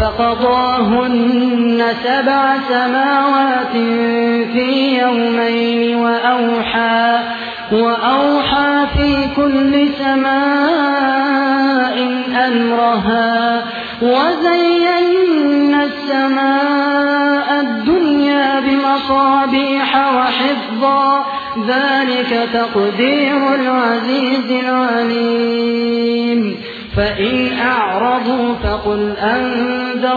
فقضاهن سبع سماوات في يومين وأوحى, وأوحى في كل سماء أمرها وزينا السماء الدنيا بمصابيح وحفظا ذلك تقدير العزيز العليم. فإن أعرضوا فقل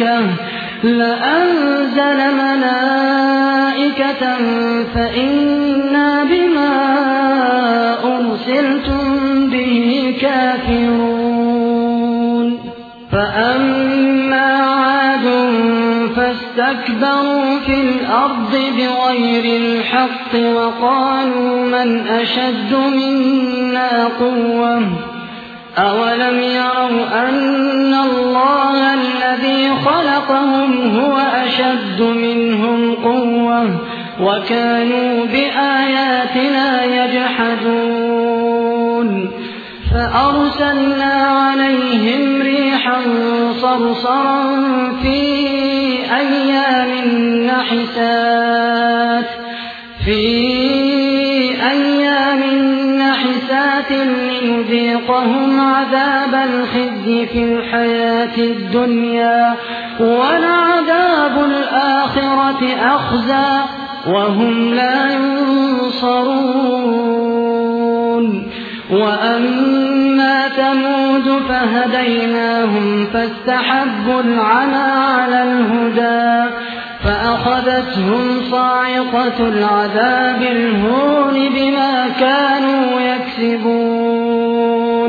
ملائكة لأنزل ملائكة فإنا بما أرسلتم به كافرون. فأما عاد فاستكبروا في الأرض بغير الحق وقالوا من أشد منا قوة؟ أولم يروا أن الله خلقهم هو أشد منهم قوة وكانوا بآياتنا يجحدون فأرسلنا عليهم ريحا صرصرا في أيام نحسات في أيام نحسات لنذيقهم عذاب الخزي في الحياة الدنيا ولعذاب الآخرة أخزى وهم لا ينصرون وأما ثمود فهديناهم فاستحبوا العمى على الهدى فأخذتهم صاعقة العذاب الهون بما كانوا يكسبون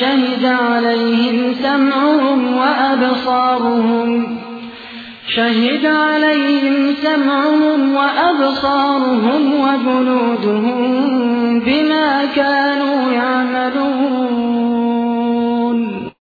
شهد عليهم سمعهم وأبصارهم. شهد عليهم سمعهم وأبصارهم وجلودهم بما كانوا